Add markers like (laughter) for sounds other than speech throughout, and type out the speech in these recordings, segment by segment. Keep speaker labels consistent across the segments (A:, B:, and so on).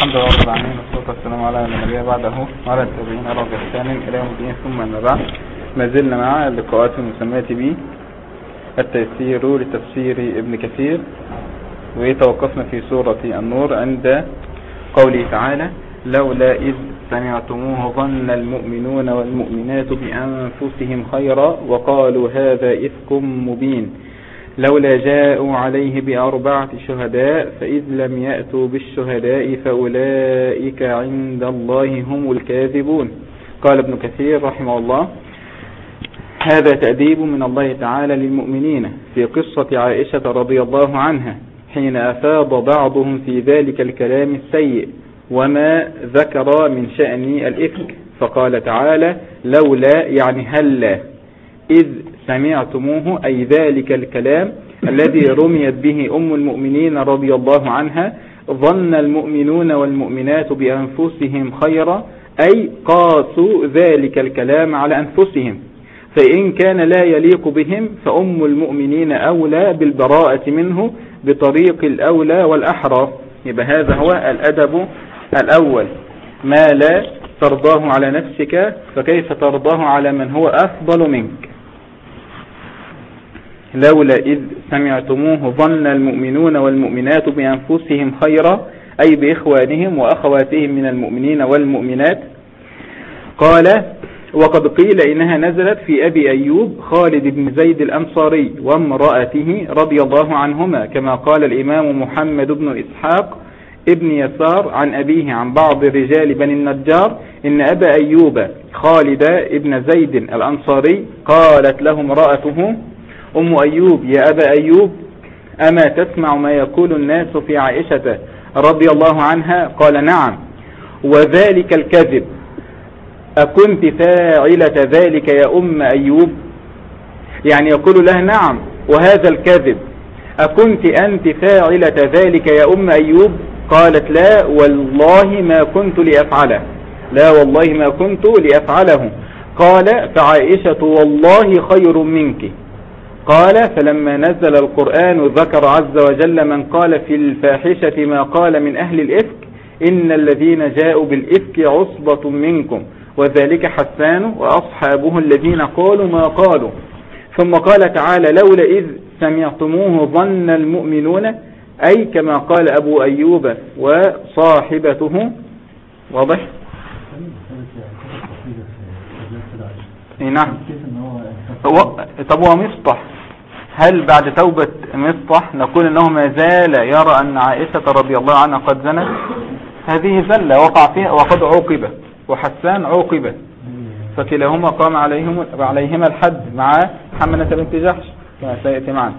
A: الحمد لله رب العالمين والصلاة والسلام على النبي بعده وعلى التابعين على بإحسان إلى يوم الدين ثم أما بعد. ما زلنا مع اللقاءات المسماة به التيسير لتفسير ابن كثير وتوقفنا في سورة النور عند قوله تعالى لولا إذ سمعتموه ظن المؤمنون والمؤمنات بأنفسهم خيرا وقالوا هذا إفك مبين. لولا جاءوا عليه بأربعة شهداء فإذ لم يأتوا بالشهداء فأولئك عند الله هم الكاذبون. قال ابن كثير رحمه الله هذا تأديب من الله تعالى للمؤمنين في قصة عائشة رضي الله عنها حين أفاض بعضهم في ذلك الكلام السيء وما ذكر من شأن الإفك؟ فقال تعالى لولا يعني هلا إذ سمعتموه أي ذلك الكلام الذي رميت به أم المؤمنين رضي الله عنها ظن المؤمنون والمؤمنات بأنفسهم خيرا أي قاسوا ذلك الكلام على أنفسهم. فإن كان لا يليق بهم فأم المؤمنين أولى بالبراءة منه بطريق الأولى والأحرى. يبقى هذا هو الأدب الأول. ما لا ترضاه على نفسك فكيف ترضاه على من هو أفضل منك؟ لولا إذ سمعتموه ظن المؤمنون والمؤمنات بأنفسهم خيرا أي بإخوانهم وأخواتهم من المؤمنين والمؤمنات. قال وقد قيل إنها نزلت في أبي أيوب خالد بن زيد الأنصاري وامرأته رضي الله عنهما كما قال الإمام محمد بن إسحاق ابن يسار عن أبيه عن بعض رجال بني النجار إن أبا أيوب خالد ابن زيد الأنصاري قالت له امرأته أم أيوب يا أبا أيوب أما تسمع ما يقول الناس في عائشة رضي الله عنها؟ قال نعم. وذلك الكذب. أكنت فاعلة ذلك يا أم أيوب؟ يعني يقول لها نعم. وهذا الكذب. أكنت أنت فاعلة ذلك يا أم أيوب؟ قالت لا والله ما كنت لأفعله. لا والله ما كنت لأفعله. قال فعائشة والله خير منك. قال فلما نزل القرآن ذكر عز وجل من قال في الفاحشة ما قال من أهل الإفك إن الذين جاءوا بالإفك عصبة منكم وذلك حسان وأصحابه الذين قالوا ما قالوا. ثم قال تعالى لولا إذ سمعتموه ظن المؤمنون أي كما قال أبو أيوب وصاحبته. واضح؟ نعم. طب هو مصطح. هل بعد توبة مصطح نقول إنه ما زال يرى أن عائشة رضي الله عنها قد زنت؟ هذه زلة وقع فيها وقد عوقب وحسان عوقب. فكلاهما قام عليهم عليهما الحد مع حمنة بنت جحش. كما سيأتي معنا.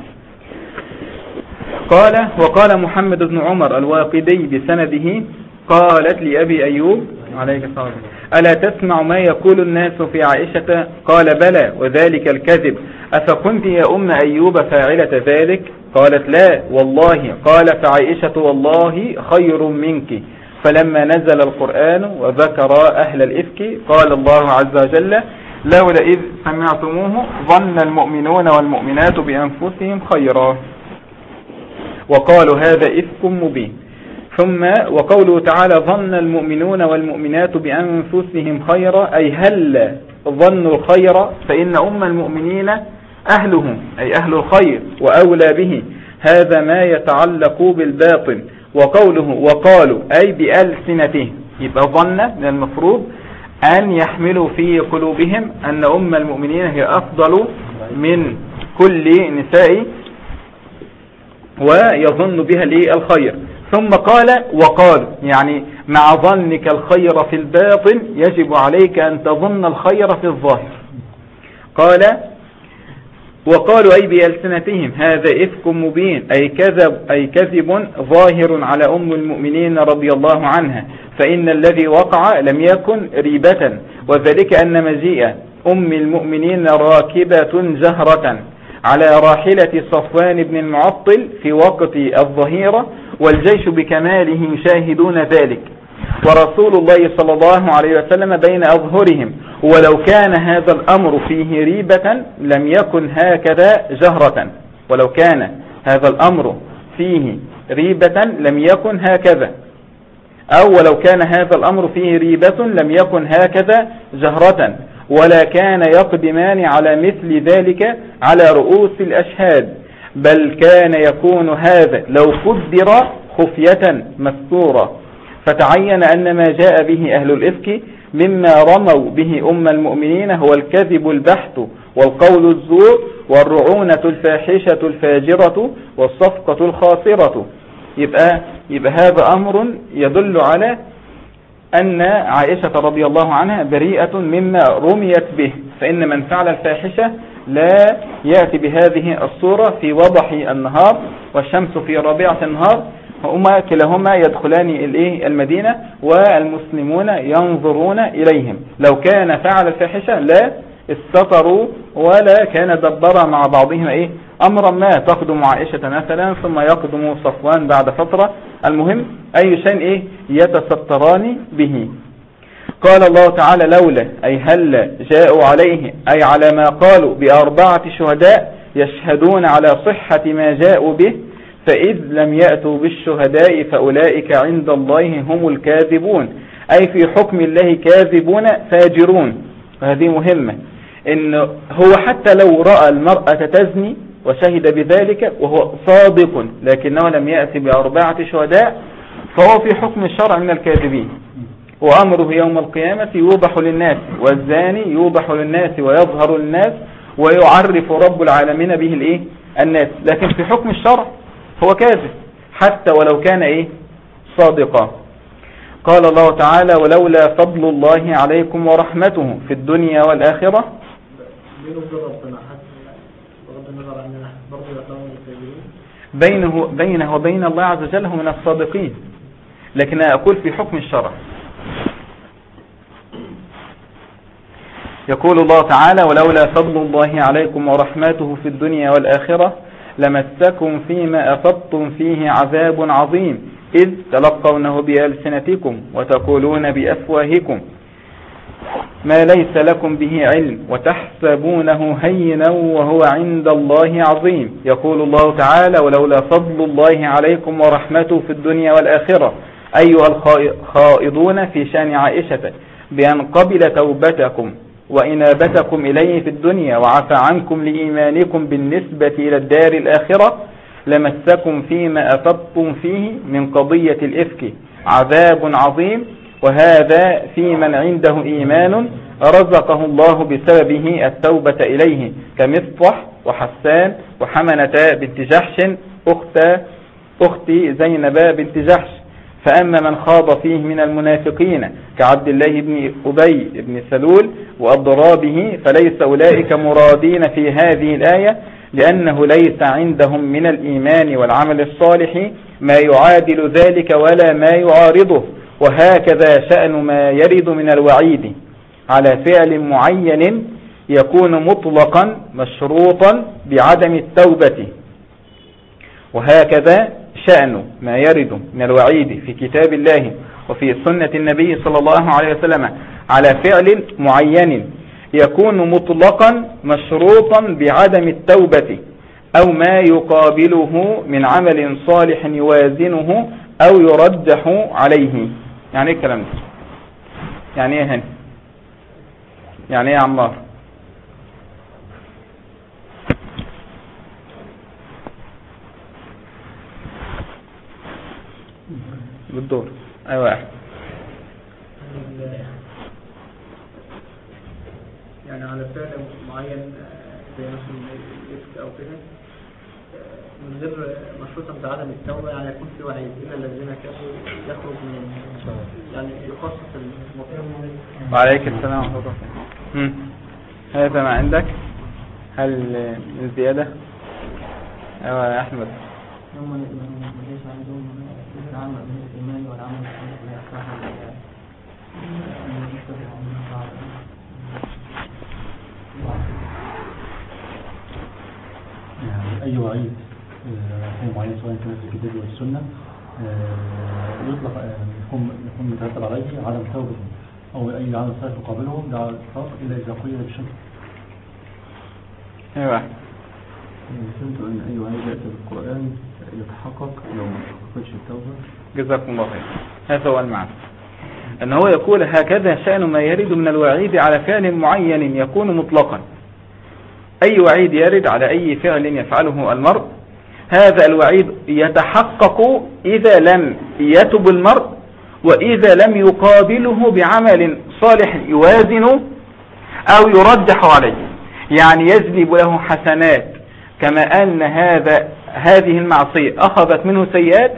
A: قال وقال محمد بن عمر الواقدي بسنده قالت لأبي أيوب عليك الصلاة ألا تسمع ما يقول الناس في عائشة؟ قال بلى وذلك الكذب. أفكنت يا أم أيوب فاعلة ذلك؟ قالت لا والله. قال فعائشة والله خير منك. فلما نزل القرآن وذكر أهل الإفك قال الله عز وجل لولا إذ سمعتموه ظن المؤمنون والمؤمنات بأنفسهم خيرا. وقالوا هذا إفك مبين. ثم وقوله تعالى ظن المؤمنون والمؤمنات بأنفسهم خيرا أي هل ظنوا الخير؟ فإن أم المؤمنين أهلهم أي أهل الخير وأولى به. هذا ما يتعلق بالباطن وقوله وقالوا أي بألسنتهم يبقى ظن من المفروض أن يحملوا في قلوبهم أن أم المؤمنين هي أفضل من كل نساء ويظن بها الخير ثم قال وقال يعني مع ظنك الخير في الباطن يجب عليك أن تظن الخير في الظاهر. قال وقالوا أي بألسنتهم هذا إفك مبين أي كذب, أي كذب ظاهر على أم المؤمنين رضي الله عنها فإن الذي وقع لم يكن ريبة وذلك أن مجيء أم المؤمنين راكبة جهرة. على راحلة صفوان بن المعطل في وقت الظهيرة والجيش بكماله يشاهدون ذلك. ورسول الله صلى الله عليه وسلم بين أظهرهم ولو كان هذا الأمر فيه ريبة لم يكن هكذا جهرة. ولو كان هذا الأمر فيه ريبة لم يكن هكذا. أو ولو كان هذا الأمر فيه ريبة لم يكن هكذا جهرة. ولا كان يقدمان على مثل ذلك على رؤوس الأشهاد بل كان يكون هذا لو قدر خفية مستورة. فتعين أن ما جاء به أهل الإفك مما رموا به أم المؤمنين هو الكذب البحث والقول الزور والرعونة الفاحشة الفاجرة والصفقة الخاسرة يبقى, يبقى هذا أمر يدل على أن عائشة رضي الله عنها بريئة مما رميت به فإن من فعل الفاحشة لا يأتي بهذه الصورة في وضح النهار والشمس في ربيعة النهار هما كلاهما يدخلان المدينة والمسلمون ينظرون إليهم. لو كان فعل الفاحشة لا استطروا ولا كان دبر مع بعضهم إيه؟ أمرا ما تقدم عائشة مثلا ثم يقدم صفوان بعد فترة المهم أي شيء إيه؟ يتستران به. قال الله تعالى لولا أي هل جاءوا عليه أي على ما قالوا بأربعة شهداء يشهدون على صحة ما جاءوا به فإذ لم يأتوا بالشهداء فأولئك عند الله هم الكاذبون. أي في حكم الله كاذبون فاجرون. وهذه مهمة. إن هو حتى لو رأى المرأة تزني وشهد بذلك وهو صادق لكنه لم يأتي بأربعة شهداء فهو في حكم الشرع من الكاذبين. وأمره يوم القيامة يوضح للناس والزاني يوضح للناس ويظهر للناس ويعرف رب العالمين به الإيه؟ الناس. لكن في حكم الشرع هو كاذب حتى ولو كان إيه؟ صادقا. قال الله تعالى ولولا فضل الله عليكم ورحمته في الدنيا والآخرة بينه, بينه وبين الله عز وجل هم من الصادقين. لكن أقول في حكم الشرع. يقول الله تعالى ولولا فضل الله عليكم ورحمته في الدنيا والآخرة لمسكم فيما أفضتم فيه عذاب عظيم. إذ تلقونه بألسنتكم وتقولون بأفواهكم ما ليس لكم به علم وتحسبونه هينا وهو عند الله عظيم. يقول الله تعالى ولولا فضل الله عليكم ورحمته في الدنيا والآخرة أيها الخائضون في شأن عائشة بأن قبل توبتكم وإنابتكم إليه في الدنيا وعفى عنكم لإيمانكم بالنسبة إلى الدار الآخرة لمسكم فيما أفضتم فيه من قضية الإفك. عذاب عظيم وهذا في من عنده إيمان رزقه الله بسببه التوبة إليه كمصطح وحسان وحمنة بنت جحش أخت, أخت زينب بنت جحش. فأما من خاض فيه من المنافقين كعبد الله بن أبي بن سلول وأضرابه فليس أولئك مرادين في هذه الآية لأنه ليس عندهم من الإيمان والعمل الصالح ما يعادل ذلك ولا ما يعارضه. وهكذا شأن ما يرد من الوعيد على فعل معين يكون مطلقا مشروطا بعدم التوبة. وهكذا شأن ما يرد من الوعيد في كتاب الله وفي سنة النبي صلى الله عليه وسلم على فعل معين يكون مطلقا مشروطا بعدم التوبة أو ما يقابله من عمل صالح يوازنه أو يرجح عليه. يعني إيه الكلام ده يعني إيه هن؟ يعني إيه عمار بالدور. أيوه
B: يعني على فعل معين زي مثلا أو كده من غير مشروطا بعدم التوبة يعني يكون في وعيد إلا الذين كفروا يخرج من يعني يخصص المطلوب
A: وعليك السلام ورحمة الله هذا ما عندك؟ هل من زيادة؟ أيوه يا احمد
B: هم ليس عندهم العمل بالإيمان والعمل
C: أي وعيد في معين سواء كان في الكتاب والسنة. يطلق يكون يكون مترتب عليه عدم توبته أو أي عدم صالح يقابله لا الإطلاق إلا إذا قيل بشكل.
A: أيوه.
D: فهمت أن أي وعيد يأتي بالقرآن يتحقق يوم القيامة
C: تقبلش التوبة.
A: جزاكم الله خير. هذا هو المعنى. أن هو يقول هكذا شأن ما يرد من الوعيد على فعل معين يكون مطلقا. أي وعيد يرد على أي فعل يفعله المرء هذا الوعيد يتحقق إذا لم يتب المرء وإذا لم يقابله بعمل صالح يوازن أو يرجح عليه. يعني يجلب له حسنات كما أن هذا هذه المعصية أخذت منه سيئات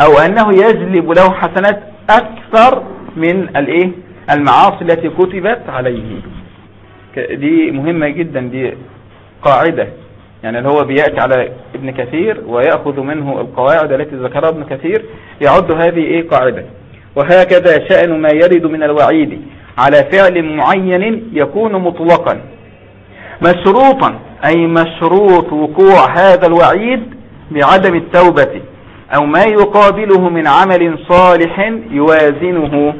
A: أو أنه يجلب له حسنات أكثر من الإيه؟ المعاصي التي كتبت عليه. دي مهمة جدا دي قاعدة. يعني اللي هو بيأتي على ابن كثير ويأخذ منه القواعد التي ذكرها ابن كثير يعد هذه إيه قاعدة. وهكذا شأن ما يرد من الوعيد على فعل معين يكون مطلقا. مشروطا أي مشروط وقوع هذا الوعيد بعدم التوبة أو ما يقابله من عمل صالح يوازنه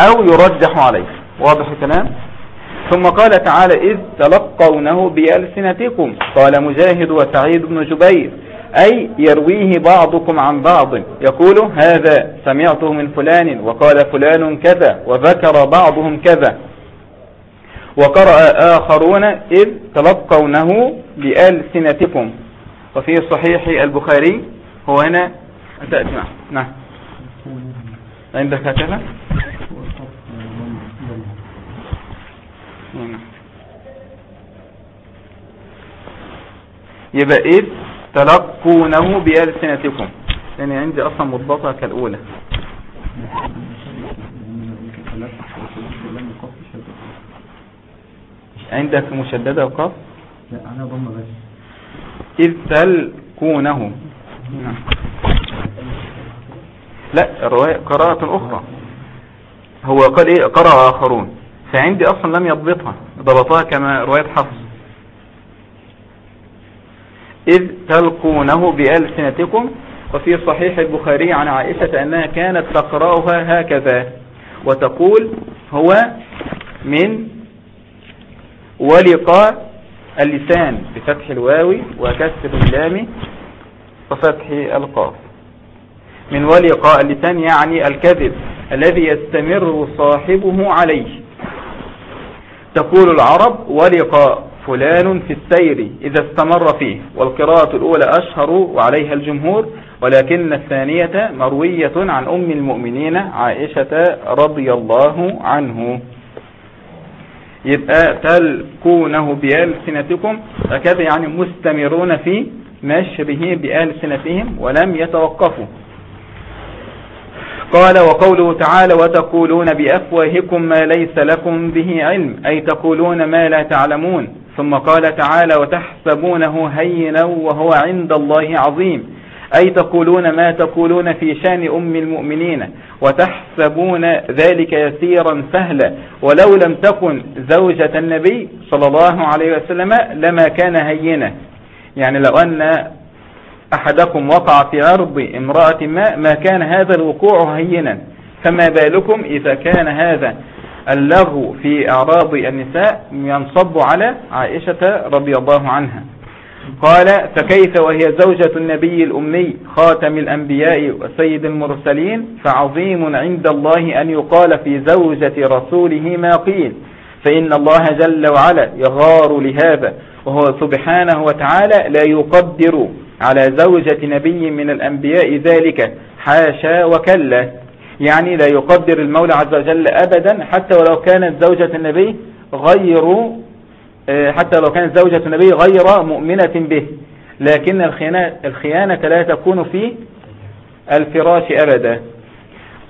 A: أو يرجح عليه. واضح الكلام؟ ثم قال تعالى إذ تلقونه بألسنتكم. قال مجاهد وسعيد بن جبير أي يرويه بعضكم عن بعض. يقول هذا سمعته من فلان وقال فلان كذا وذكر بعضهم كذا. وقرأ آخرون إذ تلقونه بألسنتكم. وفي صحيح البخاري هو هنا. تأتي نعم. عندك هكذا يبقى إذ تلقونه بألسنتكم. يعني عندي أصلا مضبطة كالأولى. عندك مشددة وقف
C: لا أنا ضم بس
A: إذ تلقونه. لا الرواية قراءة أخرى. هو قال إيه؟ قرأ آخرون. فعندي أصلا لم يضبطها. ضبطها كما رواية حفص. إذ تلقونه بألسنتكم وفي صحيح البخاري عن عائشة أنها كانت تقرأها هكذا وتقول هو من ولقاء اللسان بفتح الواو وكسر اللام وفتح القاف. من ولقاء اللسان يعني الكذب الذي يستمر صاحبه عليه. تقول العرب ولقاء فلان في السير إذا استمر فيه والقراءة الأولى أشهر وعليها الجمهور ولكن الثانية مروية عن أم المؤمنين عائشة رضي الله عنه. يبقى تلقونه بألسنتكم هكذا يعني مستمرون في نشره بألسنتهم ولم يتوقفوا. قال وقوله تعالى وتقولون بأفواهكم ما ليس لكم به علم أي تقولون ما لا تعلمون. ثم قال تعالى وتحسبونه هينا وهو عند الله عظيم. أي تقولون ما تقولون في شأن أم المؤمنين؟ وتحسبون ذلك يسيرا سهلا. ولو لم تكن زوجة النبي صلى الله عليه وسلم لما كان هينا. يعني لو أن أحدكم وقع في عرض امرأة ما ما كان هذا الوقوع هينا فما بالكم إذا كان هذا؟ اللغو في أعراض النساء ينصب على عائشة رضي الله عنها. قال فكيف وهي زوجة النبي الأمي خاتم الأنبياء وسيد المرسلين فعظيم عند الله أن يقال في زوجة رسوله ما قيل. فإن الله جل وعلا يغار لهذا وهو سبحانه وتعالى لا يقدر على زوجة نبي من الأنبياء ذلك حاشا وكلا. يعني لا يقدر المولى عز وجل أبدا حتى ولو كانت زوجة النبي غير حتى لو كانت زوجة النبي غير مؤمنة به. لكن الخيانة, الخيانة لا تكون في الفراش أبدا.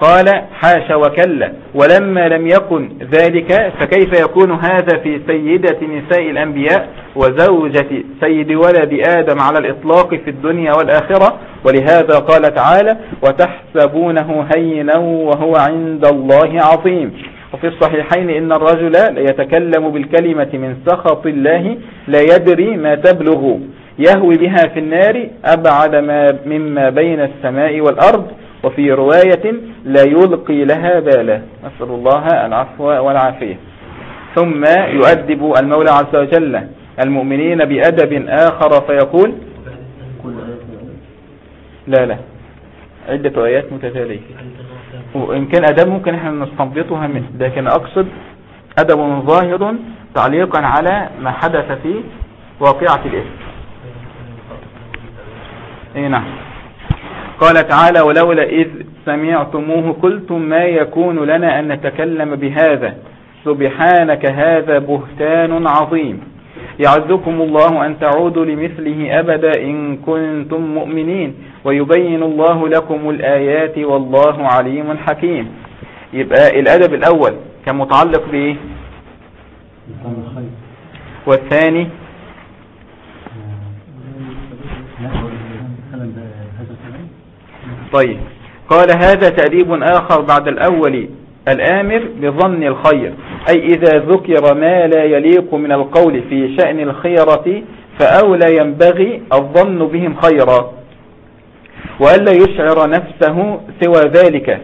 A: قال حاش وكلا ولما لم يكن ذلك فكيف يكون هذا في سيدة نساء الأنبياء وزوجة سيد ولد آدم على الإطلاق في الدنيا والآخرة؟ ولهذا قال تعالى وتحسبونه هينا وهو عند الله عظيم. وفي الصحيحين إن الرجل لا يتكلم بالكلمة من سخط الله لا يدري ما تبلغ. يهوي بها في النار أبعد ما مما بين السماء والأرض وفي رواية لا يلقي لها بالا. نسأل الله العفو والعافية. ثم يؤدب المولى عز وجل المؤمنين بأدب آخر فيقول لا لا. عدة آيات متتالية. وإن كان أدب ممكن إحنا نستنبطها من لكن أقصد أدب ظاهر تعليقا على ما حدث في واقعة الإثم. إي نعم. قال تعالى ولولا إذ سمعتموه قلتم ما يكون لنا أن نتكلم بهذا. سبحانك هذا بهتان عظيم. يعزكم الله أن تعودوا لمثله أبدا إن كنتم مؤمنين. ويبين الله لكم الآيات والله عليم حكيم. يبقى الأدب الأول كان متعلق بإيه والثاني طيب. قال هذا تأديب آخر بعد الأول. الآمر بظن الخير أي إذا ذكر ما لا يليق من القول في شأن الخيرة فأولى ينبغي الظن بهم خيرا. وألا يشعر نفسه سوى ذلك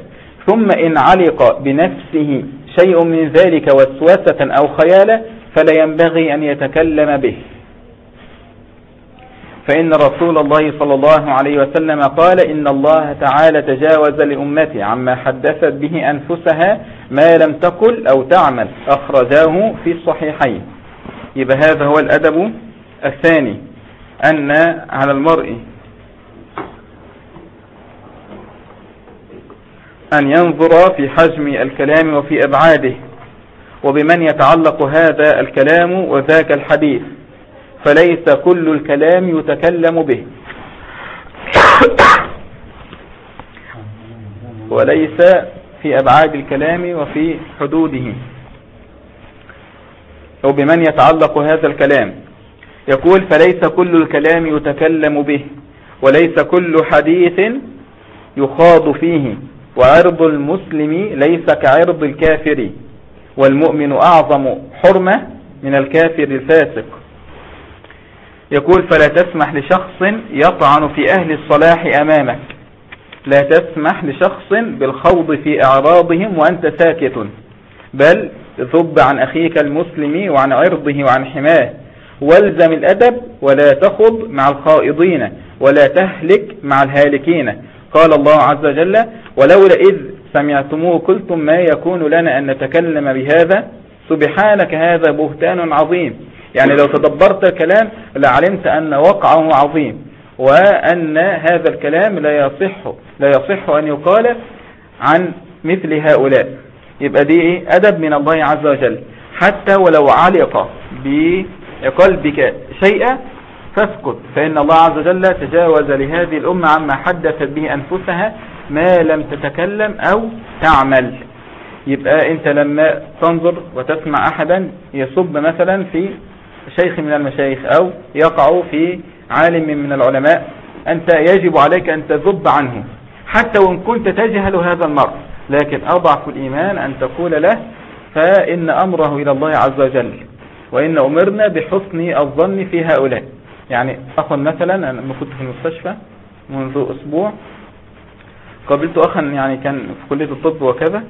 A: ثم إن علق بنفسه شيء من ذلك وسوسة أو خيالة فلا ينبغي أن يتكلم به. فإن رسول الله صلى الله عليه وسلم قال إن الله تعالى تجاوز لأمتي عما حدثت به أنفسها ما لم تقل أو تعمل أخرجاه في الصحيحين. يبقى هذا هو الأدب الثاني أن على المرء أن ينظر في حجم الكلام وفي أبعاده وبمن يتعلق هذا الكلام وذاك الحديث. فليس كل الكلام يتكلم به. وليس في أبعاد الكلام وفي حدوده. أو بمن يتعلق هذا الكلام. يقول فليس كل الكلام يتكلم به وليس كل حديث يخاض فيه. وعرض المسلم ليس كعرض الكافر والمؤمن أعظم حرمة من الكافر الفاسق. يقول فلا تسمح لشخص يطعن في أهل الصلاح أمامك. لا تسمح لشخص بالخوض في أعراضهم وأنت ساكت. بل ذب عن أخيك المسلم وعن عرضه وعن حماه. والزم الأدب ولا تخض مع الخائضين ولا تهلك مع الهالكين. قال الله عز وجل ولولا إذ سمعتموه قلتم ما يكون لنا أن نتكلم بهذا؟ سبحانك هذا بهتان عظيم. يعني لو تدبرت الكلام لعلمت أن وقعه عظيم وأن هذا الكلام لا يصح لا يصح أن يقال عن مثل هؤلاء. يبقى دي إيه؟ أدب من الله عز وجل. حتى ولو علق بقلبك شيئا فاسكت فإن الله عز وجل تجاوز لهذه الأمة عما حدثت به أنفسها ما لم تتكلم أو تعمل. يبقى أنت لما تنظر وتسمع أحدا يصب مثلا في شيخ من المشايخ أو يقع في عالم من العلماء أنت يجب عليك أن تذب عنه حتى وإن كنت تجهل هذا المرء لكن أضعف الإيمان أن تقول له فإن أمره إلى الله عز وجل وإن أمرنا بحسن الظن في هؤلاء يعني أخ مثلا أنا كنت في المستشفى منذ أسبوع قابلت أخا يعني كان في كلية الطب وكذا.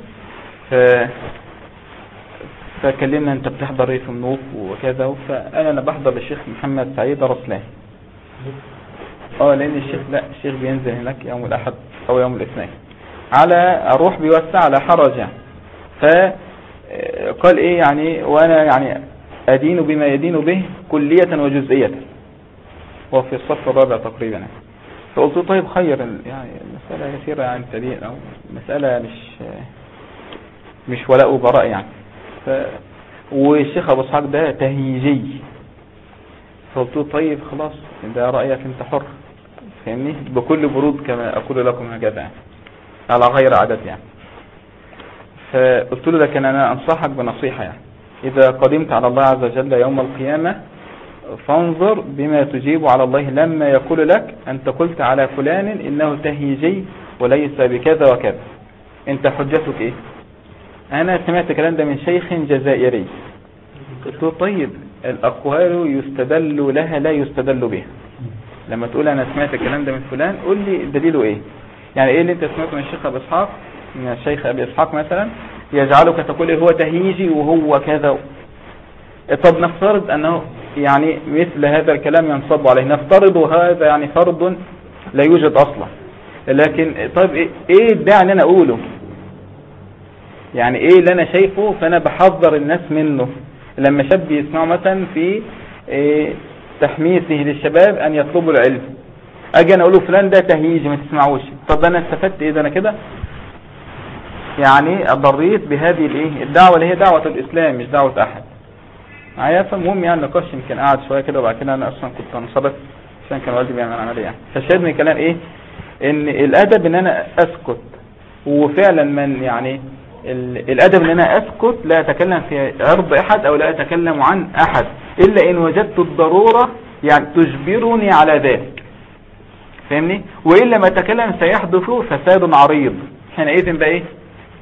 A: فكلمنا أنت بتحضر إيه في النوف وكذا فأنا أنا بحضر للشيخ محمد سعيد رسلان. آه لأن الشيخ لا الشيخ بينزل هناك يوم الأحد أو يوم الاثنين. على أروح بيوسع على حرج. يعني فقال إيه يعني وأنا يعني أدين بما يدين به كلية وجزئية. وفي الصف الرابع تقريبا. فقلت طيب خير يعني مسألة يسيرة يعني تدين أو مسألة مش مش ولاء وبراء يعني. ف... والشيخ أبو إسحاق ده تهيجي فقلت له طيب خلاص ده رأيك أنت حر. فاهمني بكل برود كما أقول لكم هكذا على غير عدد يعني. فقلت له لكن أنا أنصحك بنصيحة يعني. إذا قدمت على الله عز وجل يوم القيامة فانظر بما تجيب على الله لما يقول لك أنت قلت على فلان إنه تهيجي وليس بكذا وكذا. أنت حجتك إيه؟ أنا سمعت كلام ده من شيخ جزائري. قلت له طيب الأقوال يستدل لها لا يستدل بها. لما تقول أنا سمعت الكلام ده من فلان قول لي دليله إيه؟ يعني إيه اللي أنت سمعته من الشيخ أبي إسحاق؟ من الشيخ أبي إسحاق مثلا يجعلك تقول هو تهيجي وهو كذا. طب نفترض أنه يعني مثل هذا الكلام ينصب عليه. نفترض هذا يعني فرض لا يوجد أصلا. لكن طيب إيه الداعي إن أنا أقوله؟ يعني إيه اللي أنا شايفه فأنا بحذر الناس منه. لما شاب يسمعوا مثلا في إيه تحميسه للشباب أن يطلبوا العلم. أجي أنا أقول له فلان ده تهيجي ما تسمعوش. طب أنا استفدت إيه؟ ده أنا كده يعني اضريت بهذه الإيه؟ الدعوة اللي هي دعوة الإسلام مش دعوة أحد. معايا؟ فالمهم يعني النقاش يمكن قعد شوية كده وبعد كده أنا أصلا كنت انصرف عشان كان والدي بيعمل عملية يعني. فالشاهد من الكلام إيه؟ إن الأدب إن أنا أسكت وفعلا من يعني ال- الأدب إن أنا أسكت لا أتكلم في عرض أحد أو لا أتكلم عن أحد إلا إن وجدت الضرورة يعني تجبرني على ذلك. فاهمني؟ والا ما أتكلم سيحدث فساد عريض. حينئذ بقى إيه؟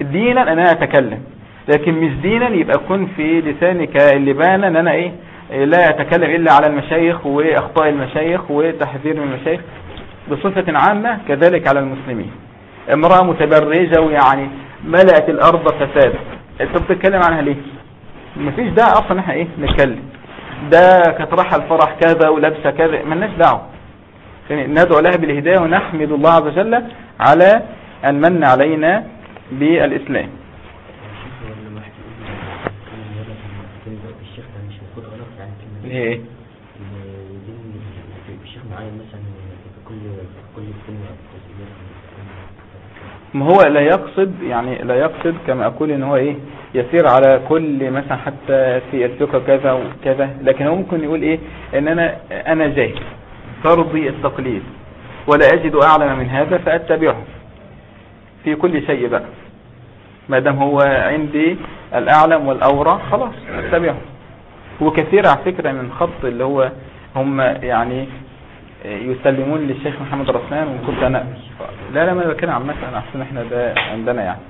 A: دينا أن أنا أتكلم. لكن مش دينا يبقى يكون في لسانك اللبانة إن أنا إيه؟ لا أتكلم إلا على المشايخ وأخطاء المشايخ وتحذير من المشايخ بصفة عامة كذلك على المسلمين. امرأة متبرجة ويعني ملأت الأرض فساد. أنت بتتكلم عنها ليه؟ مفيش داعي أصلا إحنا إيه؟ نتكلم. ده كانت رايحه الفرح كذا ولابسة كذا ملناش دعوة. يعني ندعو لها بالهداية ونحمد الله عز وجل على أن من علينا
D: بالإسلام. يعني إيه؟ الشيخ معين مثلا في كل في كل كلمة
A: ما هو لا يقصد يعني لا يقصد كما أقول إن هو إيه يسير على كل مثلا حتى في الثقة كذا وكذا لكن هو ممكن يقول إيه إن أنا أنا جاهل فرضي التقليد ولا أجد أعلم من هذا فأتبعه في كل شيء بقى. ما دام هو عندي الأعلم والأورى خلاص أتبعه. وكثير على فكرة من خط اللي هو هم يعني يسلمون للشيخ محمد رسلان وكنت أنا لا لا ما أنا بتكلم عن مثلا احسن إحنا ده عندنا يعني.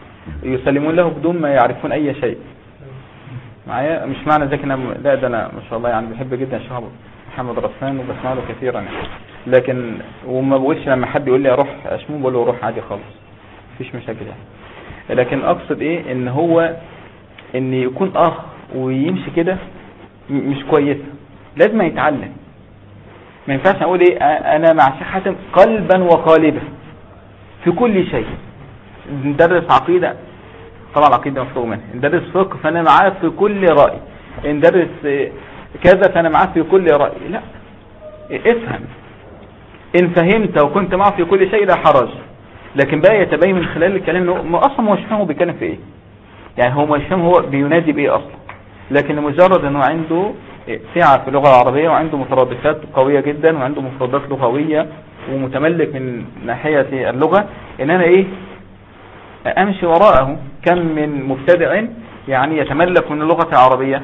A: يسلمون له بدون ما يعرفون أي شيء. معايا؟ مش معنى ذلك أنا لا ده أنا ما شاء الله يعني بحب جدا الشيخ محمد رسلان وبسمع له كثيرا يعني. لكن وما بقولش لما حد يقول لي أروح اشمو بقول له روح عادي خالص. مفيش مشاكل يعني. لكن أقصد إيه؟ إن هو إن يكون اخ ويمشي كده مش كويسة. لازم يتعلم. ما ينفعش أقول إيه أنا مع الشيخ حاتم قلبا وقالبا في كل شيء. ندرس عقيدة طبعا العقيدة مفروغ منها ندرس فقه فأنا معاه في كل رأي. ندرس كذا فأنا معاه في كل رأي. لا افهم. إن فهمت وكنت معه في كل شيء لا حرج. لكن بقى يتبين من خلال الكلام إنه أصلا مش فاهم هو بيتكلم في إيه. يعني هو مش فاهم هو بينادي بإيه أصلا. لكن لمجرد إنه عنده سعة في اللغة العربية وعنده مترادفات قوية جدا وعنده مفردات لغوية ومتملك من ناحية اللغة. إن أنا إيه؟ أمشي وراءه. كم من مبتدع يعني يتملك من اللغة العربية؟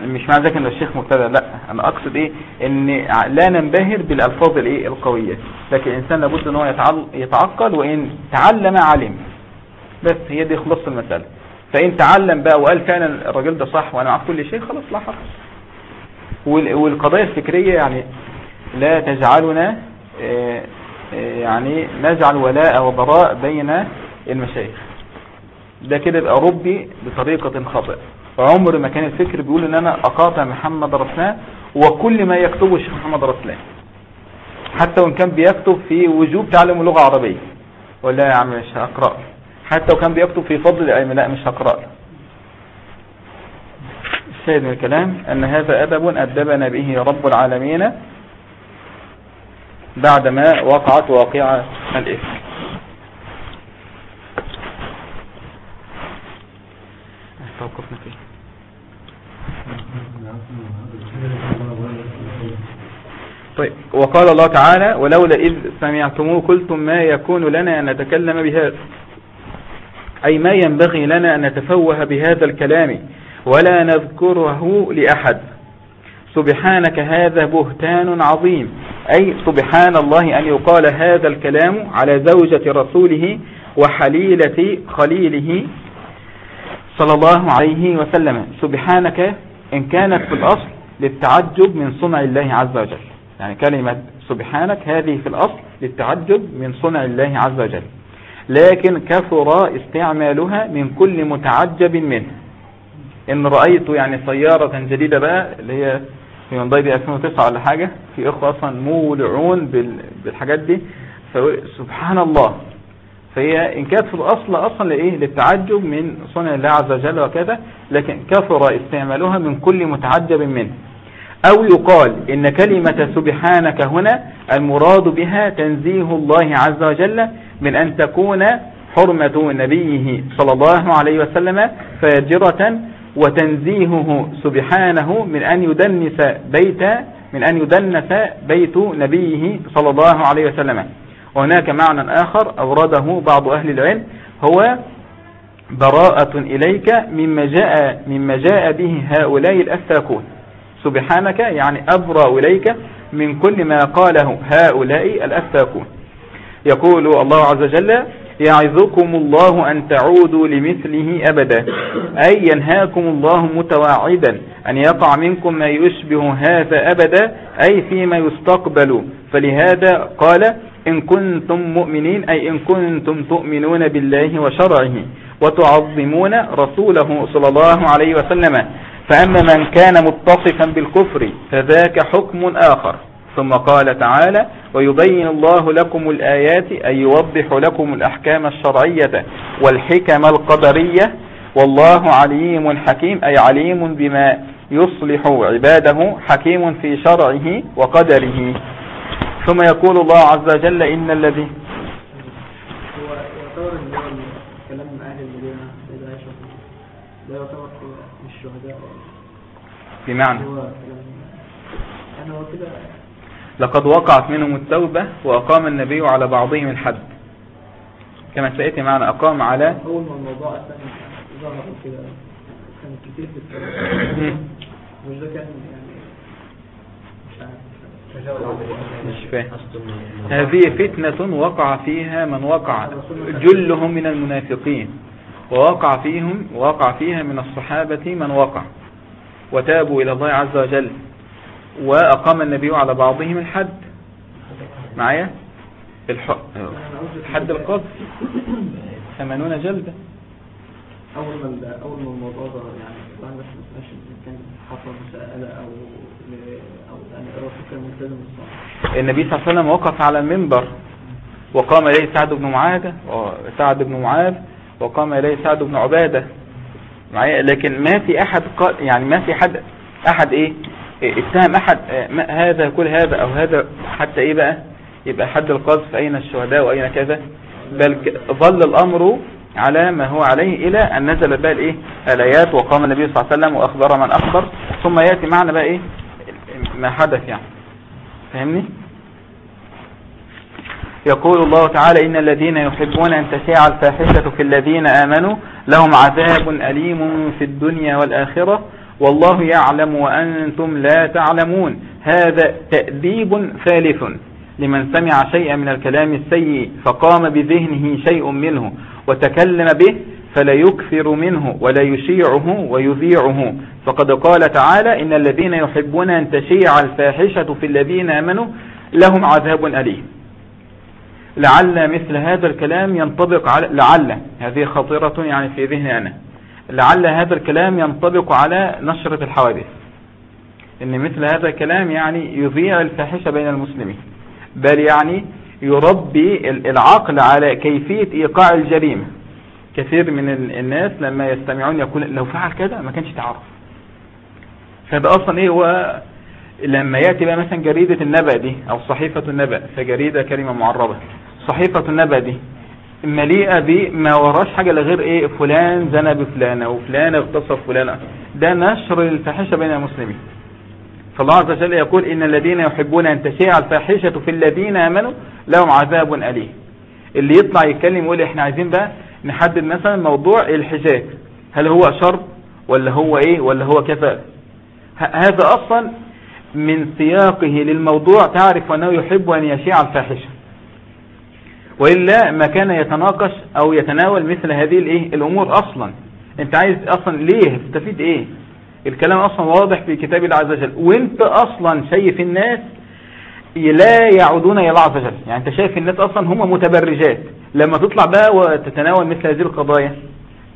A: مش معنى ذلك إن الشيخ مبتدع لا. أنا أقصد إيه؟ إن لا ننبهر بالألفاظ الإيه؟ القوية. لكن الإنسان لابد إن هو يتعقل وإن تعلم علم بس هي دي خلاص المسألة. فإن تعلم بقى وقال فعلا الراجل ده صح وأنا معاه كل شيء خلاص لا حرج. والقضايا الفكرية يعني لا تجعلنا آه، آه، يعني نجعل ولاء وبراء بين المشايخ. ده كده يبقى ربي بطريقة خاطئة. عمر ما كان الفكر بيقول إن أنا أقاطع محمد رسلان وكل ما يكتبه الشيخ محمد رسلان حتى وإن كان بيكتب في وجوب تعلم اللغة العربية. ولا يا عم مش هقرأ. حتى وكان بيكتب في فضل العلم لا مش هقرأ. الشاهد من الكلام أن هذا أدب أدبنا به رب العالمين بعدما وقعت واقعة الإثم. توقفنا فيه. طيب وقال الله تعالى ولولا إذ سمعتموه قلتم ما يكون لنا أن نتكلم بهذا أي ما ينبغي لنا أن نتفوه بهذا الكلام. ولا نذكره لأحد. سبحانك هذا بهتان عظيم. أي سبحان الله أن يقال هذا الكلام على زوجة رسوله وحليلة خليله صلى الله عليه وسلم. سبحانك إن كانت في الأصل للتعجب من صنع الله عز وجل. يعني كلمة سبحانك هذه في الأصل للتعجب من صنع الله عز وجل. لكن كثر استعمالها من كل متعجب منه. إن رأيت يعني سيارة جديدة بقى اللي هي هيونداي دي 2009 ولا حاجة في إخوة أصلا مولعون بال- بالحاجات دي فسبحان الله. فهي إن كانت في الأصل أصلا لإيه للتعجب من صنع الله عز وجل وكذا لكن كثر استعمالها من كل متعجب منه. أو يقال إن كلمة سبحانك هنا المراد بها تنزيه الله عز وجل من أن تكون حرمة نبيه صلى الله عليه وسلم فاجرة وتنزيهه سبحانه من أن يدنس بيت من أن يدنس بيت نبيه صلى الله عليه وسلم. وهناك معنى آخر أورده بعض أهل العلم هو براءة إليك مما جاء, مما جاء به هؤلاء الأفاكون. سبحانك يعني أبرأ إليك من كل ما قاله هؤلاء الأفاكون. يقول الله عز وجل يعظكم الله أن تعودوا لمثله أبدا. أي ينهاكم الله متواعدا أن يقع منكم ما يشبه هذا أبدا أي فيما يستقبل. فلهذا قال إن كنتم مؤمنين أي إن كنتم تؤمنون بالله وشرعه وتعظمون رسوله صلى الله عليه وسلم. فأما من كان متصفا بالكفر فذاك حكم آخر. ثم قال تعالى ويبين الله لكم الآيات أي يوضح لكم الأحكام الشرعية والحكم القدرية. والله عليم حكيم أي عليم بما يصلح عباده حكيم في شرعه وقدره. ثم يقول الله عز وجل إن الذي بمعنى
B: هو كلام يعني هو كده
A: لقد وقعت منهم التوبة وأقام النبي على بعضهم الحد. كما سيأتي معنا أقام على
B: أول ما الموضوع أصلا ظهر كده كان كتير في الكلام مش ده كان يعني مش
A: فاهم. هذه فتنة وقع فيها من وقع جلهم من المنافقين ووقع فيهم ووقع فيها من الصحابة من وقع وتابوا إلى الله عز وجل. وأقام النبي على بعضهم الحد. معايا؟ الح... حد القذف ثمانون جلدة.
B: أول ما أول ما الموضوع ظهر يعني الواحد بس إن كان حصل مساءلة أو أو يعني الرسول كان ملتزم بالصلاة.
A: النبي صلى الله عليه وسلم وقف على المنبر وقام إليه سعد بن معاذ سعد بن معاذ وقام إليه سعد بن عبادة. معايا؟ لكن ما في أحد يعني ما في حد أحد إيه، اتهم أحد آه، هذا كل هذا أو هذا حتى إيه بقى؟ يبقى حد القذف أين الشهداء وأين كذا؟ بل ظل الأمر على ما هو عليه إلى أن نزل بقى الإيه؟ الآيات وقام النبي صلى الله عليه وسلم وأخبر من أخبر. ثم يأتي معنا بقى إيه؟ ما حدث يعني. فاهمني؟ يقول الله تعالى إن الذين يحبون أن تشيع الفاحشة في الذين آمنوا لهم عذاب أليم في الدنيا والآخرة. والله يعلم وأنتم لا تعلمون. هذا تأديب ثالث لمن سمع شيئا من الكلام السيء فقام بذهنه شيء منه وتكلم به فلا يكثر منه ولا يشيعه ويذيعه. فقد قال تعالى إن الذين يحبون أن تشيع الفاحشة في الذين آمنوا لهم عذاب أليم. لعل مثل هذا الكلام ينطبق على لعل. هذه خطيرة يعني في ذهني أنا. لعل هذا الكلام ينطبق على نشرة الحوادث. إن مثل هذا الكلام يعني يذيع الفاحشة بين المسلمين. بل يعني يربي ال- العقل على كيفية إيقاع الجريمة. كثير من ال- الناس لما يستمعون يقول لو فعل كذا ما كانش تعرف فده أصلا إيه هو لما يأتي بقى مثلا جريدة النبأ دي أو صحيفة النبأ فجريدة كلمة معربة. صحيفة النبأ دي مليئة بما وراش حاجة لغير إيه؟ فلان زنى بفلانة وفلان اغتصب فلانة. ده نشر الفاحشة بين المسلمين. فالله عز وجل يقول إن الذين يحبون أن تشيع الفاحشة في الذين آمنوا لهم عذاب أليم. اللي يطلع يتكلم يقول إحنا عايزين بقى نحدد مثلا موضوع الحجاب. هل هو شر ولا هو إيه ولا هو كفاء هذا أصلا من سياقه للموضوع تعرف أنه يحب أن يشيع الفاحشة. وإلا ما كان يتناقش أو يتناول مثل هذه الإيه؟ الأمور أصلا. أنت عايز أصلا ليه؟ تستفيد إيه؟ الكلام أصلا واضح في كتاب الله عز وجل. وأنت أصلا شايف الناس لا يعودون إلى الله عز وجل. يعني أنت شايف الناس أصلا هم متبرجات. لما تطلع بقى وتتناول مثل هذه القضايا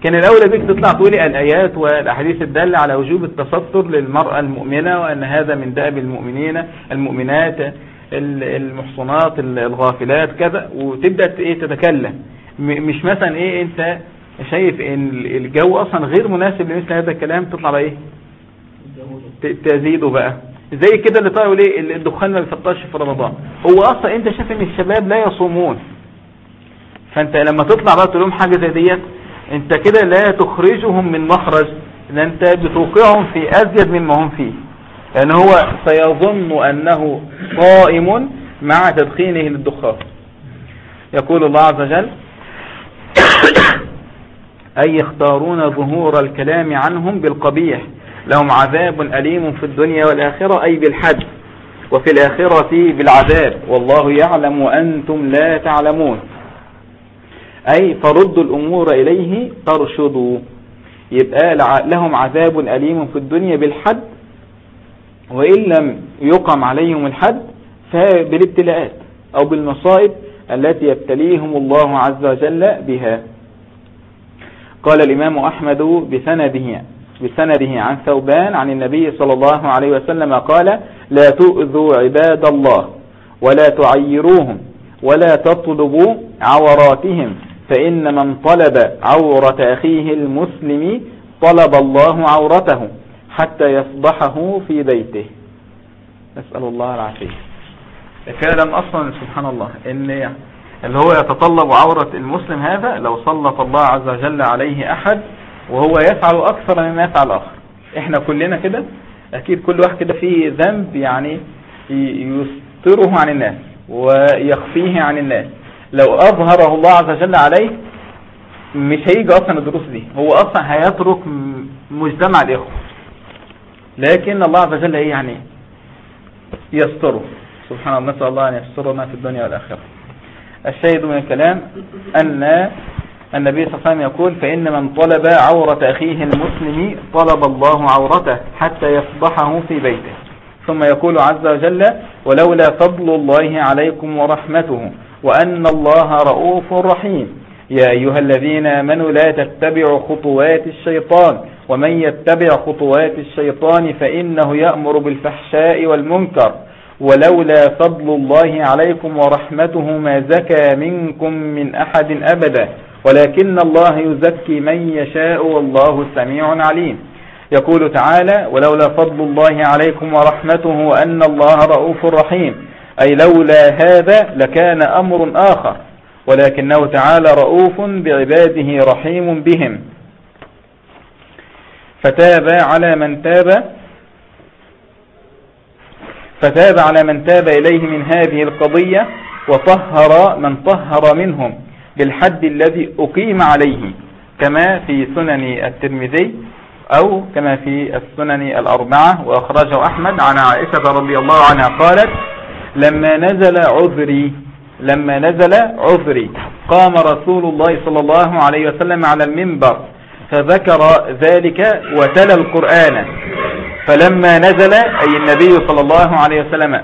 A: كان الأولى بك تطلع تقولي الآيات والأحاديث الدالة على وجوب التستر للمرأة المؤمنة وأن هذا من دأب المؤمنين المؤمنات. ال- المحصنات ال- الغافلات كذا وتبدأ إيه تتكلم. مش مثلا إيه أنت شايف إن ال- الجو أصلا غير مناسب لمثل هذا الكلام تطلع بقى إيه؟ تزيده بقى. زي كده اللي طلعوا ليه؟ ال- الدخان ما بيفطرش في رمضان. هو أصلا أنت شايف إن الشباب لا يصومون. فأنت لما تطلع بقى تقول لهم حاجة زي ديت أنت كده لا تخرجهم من مخرج ده انت بتوقعهم في أزيد مما هم فيه. لأن هو سيظن أنه صائم مع تدخينه للدخان. يقول الله عز وجل (coughs) أي يختارون ظهور الكلام عنهم بالقبيح لهم عذاب أليم في الدنيا والآخرة أي بالحد وفي الآخرة بالعذاب. والله يعلم وأنتم لا تعلمون. أي فردوا الأمور إليه ترشدوا يبقى لهم عذاب أليم في الدنيا بالحد وإن لم يقم عليهم الحد فبالابتلاءات أو بالمصائب التي يبتليهم الله عز وجل بها. قال الإمام أحمد بسنده بسنده عن ثوبان عن النبي صلى الله عليه وسلم قال لا تؤذوا عباد الله ولا تعيروهم ولا تطلبوا عوراتهم فإن من طلب عورة أخيه المسلم طلب الله عورته حتى يفضحه في بيته. نسأل الله العافية. فعلا أصلا سبحان الله. إن اللي هو يتطلب عورة المسلم هذا لو سلط الله عز وجل عليه أحد وهو يفعل أكثر مما يفعل آخر. إحنا كلنا كده أكيد كل واحد كده فيه ذنب يعني يستره عن الناس ويخفيه عن الناس. لو أظهره الله عز وجل عليه مش هيجي أصلا الدروس دي. هو أصلا هيترك مجتمع الإخوة لكن الله عز وجل إيه يعني يستره. سبحان الله نسأل الله أن يسترنا في الدنيا والآخرة. الشاهد من الكلام أن النبي صلى الله عليه وسلم يقول فإن من طلب عورة أخيه المسلم طلب الله عورته حتى يفضحه في بيته. ثم يقول عز وجل ولولا فضل الله عليكم ورحمته وأن الله رؤوف رحيم. يا أيها الذين آمنوا لا تتبعوا خطوات الشيطان ومن يتبع خطوات الشيطان فإنه يأمر بالفحشاء والمنكر ولولا فضل الله عليكم ورحمته ما زكى منكم من أحد أبدا ولكن الله يزكي من يشاء والله سميع عليم. يقول تعالى ولولا فضل الله عليكم ورحمته وأن الله رؤوف رحيم. أي لولا هذا لكان أمر آخر. ولكنه تعالى رؤوف بعباده رحيم بهم. فتاب على من تاب. فتاب على من تاب إليه من هذه القضية وطهر من طهر منهم بالحد الذي أقيم عليه كما في سنن الترمذي أو كما في السنن الأربعة. وأخرجه أحمد عن عائشة رضي الله عنها قالت لما نزل عذري لما نزل عذري قام رسول الله صلى الله عليه وسلم على المنبر فذكر ذلك وتلا القرآن. فلما نزل أي النبي صلى الله عليه وسلم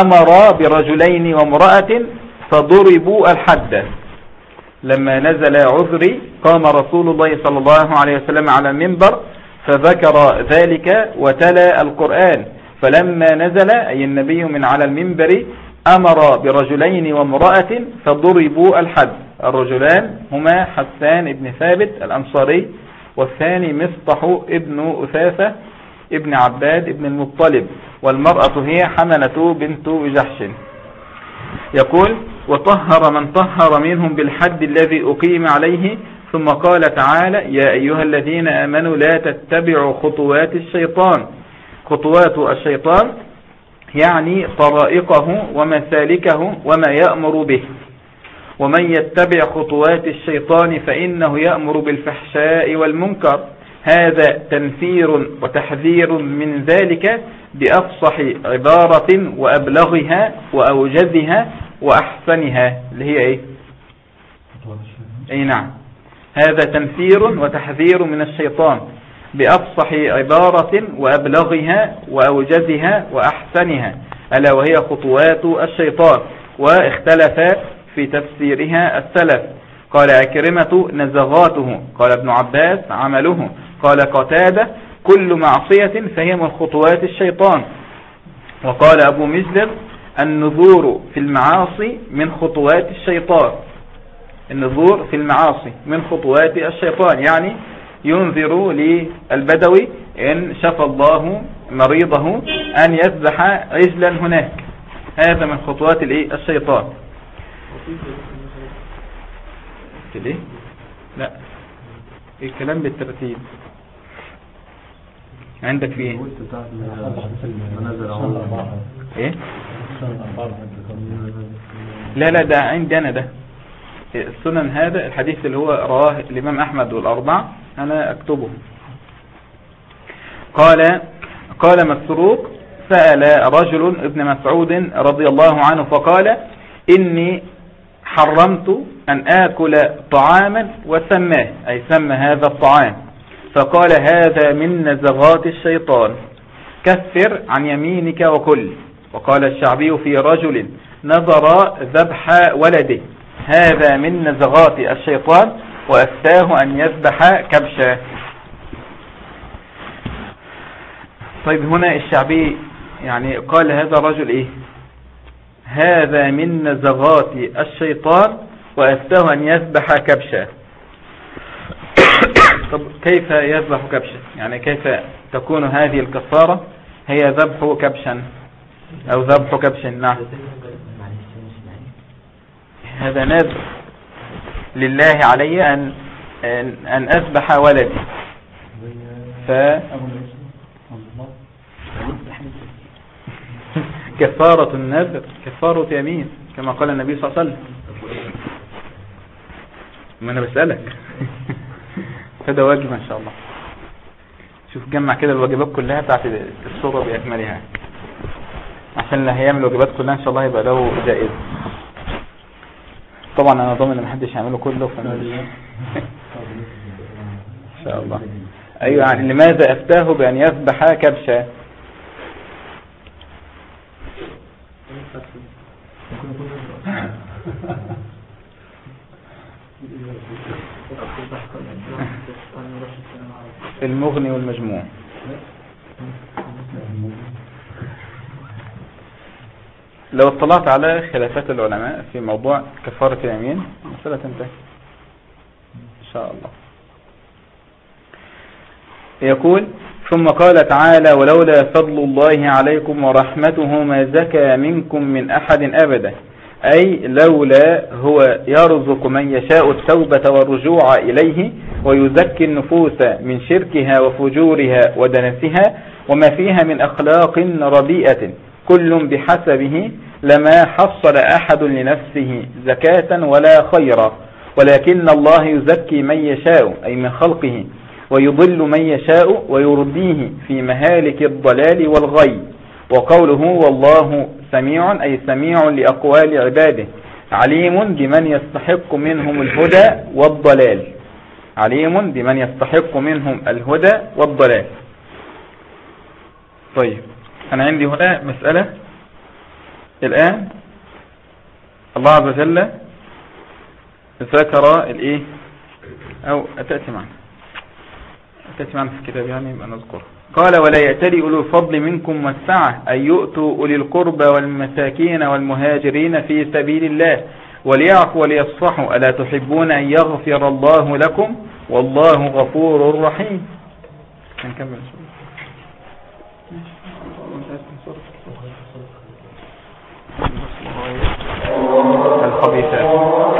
A: أمر برجلين وامرأة فضربوا الحد. لما نزل عذري قام رسول الله صلى الله عليه وسلم على المنبر فذكر ذلك وتلا القرآن. فلما نزل أي النبي من على المنبر أمر برجلين وامرأة فضربوا الحد. الرجلان هما حسان بن ثابت الأنصاري والثاني مصطح ابن أثاثة ابن عباد ابن المطلب. والمرأة هي حملة بنت جحش. يقول وطهر من طهر منهم بالحد الذي أقيم عليه ثم قال تعالى يا أيها الذين آمنوا لا تتبعوا خطوات الشيطان. خطوات الشيطان يعني طرائقه ومسالكه وما يأمر به. ومن يتبع خطوات الشيطان فإنه يأمر بالفحشاء والمنكر. هذا تنفير وتحذير من ذلك بأفصح عبارة وأبلغها وأوجزها وأحسنها. اللي هي إيه؟ أي نعم. هذا تنفير وتحذير من الشيطان بأفصح عبارة وأبلغها وأوجزها وأحسنها. ألا وهي خطوات الشيطان. واختلف في تفسيرها السلف. قال أكرمة نزغاته. قال ابن عباس عمله. قال قتادة كل معصية فهي من خطوات الشيطان. وقال أبو مجلر النذور في المعاصي من خطوات الشيطان. النذور في المعاصي من خطوات الشيطان. يعني ينذر للبدوي إن شفى الله مريضه أن يذبح عجلا هناك. هذا من خطوات؟ الشيطان. ليه؟ لا. الكلام بالترتيب. عندك في إيه؟ إيه؟ لا لا ده عندي أنا ده. السنن هذا الحديث اللي هو رواه الإمام أحمد والاربعه أنا أكتبه. قال قال مسروق سأل رجل ابن مسعود رضي الله عنه فقال إني حرمت أن آكل طعاما وسماه أي سمى هذا الطعام. فقال هذا من نزغات الشيطان. كفر عن يمينك وكل. وقال الشعبي في رجل نظر ذبح ولده. هذا من نزغات الشيطان وأفتاه أن يذبح كبشا. طيب هنا الشعبي يعني قال هذا الرجل إيه؟ هذا من نزغات الشيطان وأفتاه أن يذبح كبشا. (coughs) طب كيف يذبح كبشا؟ يعني كيف تكون هذه الكفارة؟ هي ذبح كبشا أو ذبح كبش نعم. هذا نذر لله علي أن, أن أذبح ولدي. ف كفارة النذر كفارة يمين كما قال النبي صلى الله عليه وسلم. ما أنا بسألك. (laughs) هذا واجب إن شاء الله. شوف جمع كده الواجبات كلها بتاعت الصورة بأكملها. عشان اللي هيعمل الواجبات كلها إن شاء الله يبقى له جائزة. طبعا أنا ضامن إن محدش يعمله كله فأنا (laughs) إن شاء الله. يعني لماذا أفتاه بأن يذبح كبشا؟ المغني والمجموع. لو اطلعت على خلافات العلماء في موضوع كفارة اليمين مسألة تنتهي. إن شاء الله. يقول ثم قال تعالى ولولا فضل الله عليكم ورحمته ما زكى منكم من أحد أبدا. أي لولا هو يرزق من يشاء التوبة والرجوع إليه ويزكي النفوس من شركها وفجورها ودنسها وما فيها من أخلاق رديئة. كل بحسبه لما حصل أحد لنفسه زكاة ولا خيرا. ولكن الله يزكي من يشاء أي من خلقه. ويضل من يشاء ويرديه في مهالك الضلال والغي. وقوله والله سميع أي سميع لأقوال عباده. عليم بمن يستحق منهم الهدى والضلال. عليم بمن يستحق منهم الهدى والضلال. طيب أنا عندي هنا مسألة. الآن الله عز وجل ذكر الإيه؟ أو أتأتي معنا أتأتي معنا في الكتاب يعني يبقى نذكره. قال ولا يأتري أولو الفضل منكم والسعة أن يؤتوا أولي القربى والمساكين والمهاجرين في سبيل الله وليعفوا وليصفحوا ألا تحبون أن يغفر الله لكم؟ والله غفور رحيم. نكمل الخبيثات.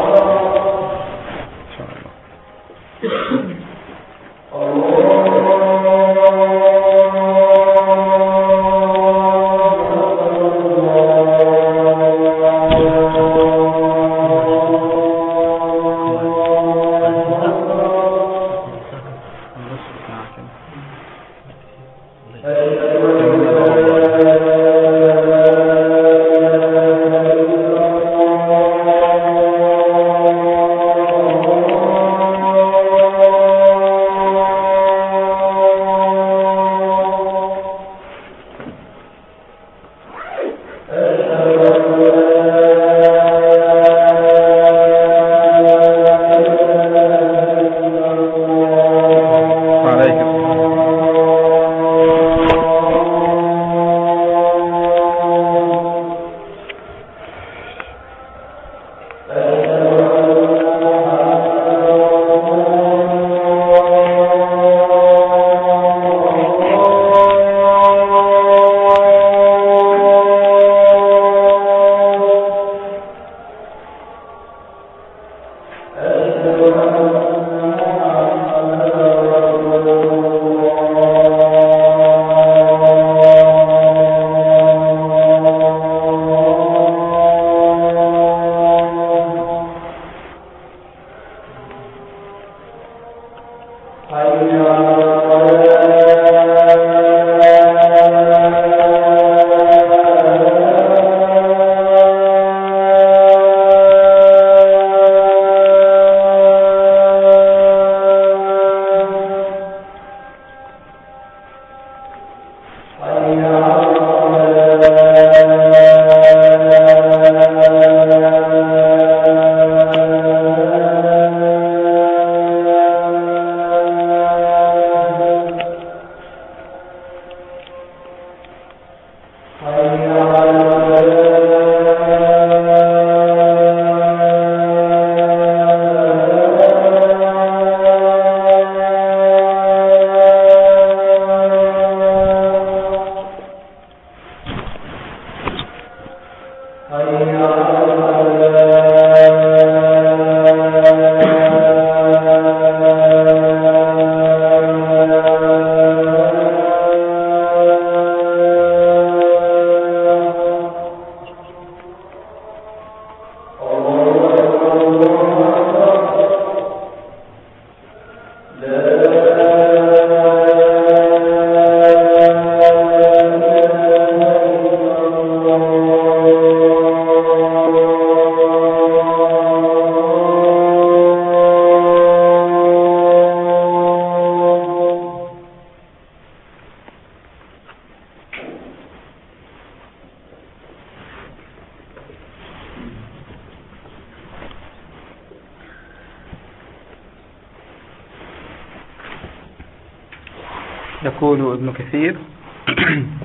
A: ابن كثير.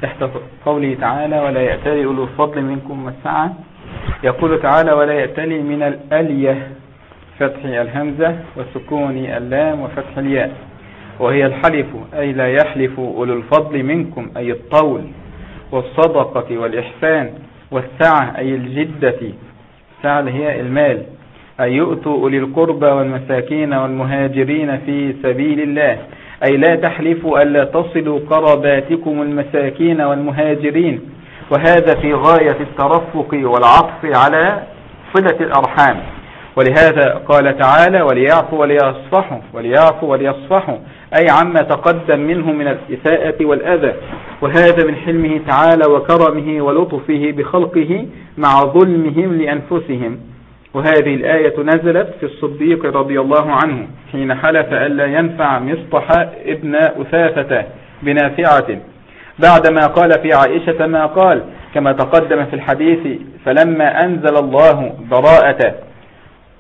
A: تحت قوله تعالى ولا يأتلي أولو الفضل منكم والسعة يقول تعالى ولا يأتلي من الألية فتح الهمزة وسكون اللام وفتح الياء. وهي الحلف أي لا يحلف أولو الفضل منكم أي الطول والصدقة والإحسان والسعة أي الجدة. سعة هي المال. أي يؤتوا أولي القربى والمساكين والمهاجرين في سبيل الله. أي لا تحلفوا ألا تصلوا قرباتكم المساكين والمهاجرين. وهذا في غاية الترفق والعطف على صلة الأرحام. ولهذا قال تعالى وليعفوا وليصفحوا وليعفوا وليصفحوا أي عما تقدم منه من الإساءة والأذى. وهذا من حلمه تعالى وكرمه ولطفه بخلقه مع ظلمهم لأنفسهم. وهذه الآية نزلت في الصديق رضي الله عنه حين حلف ألا ينفع مصطح ابن أثاثة بنافعة. بعدما قال في عائشة ما قال كما تقدم في الحديث فلما أنزل الله براءة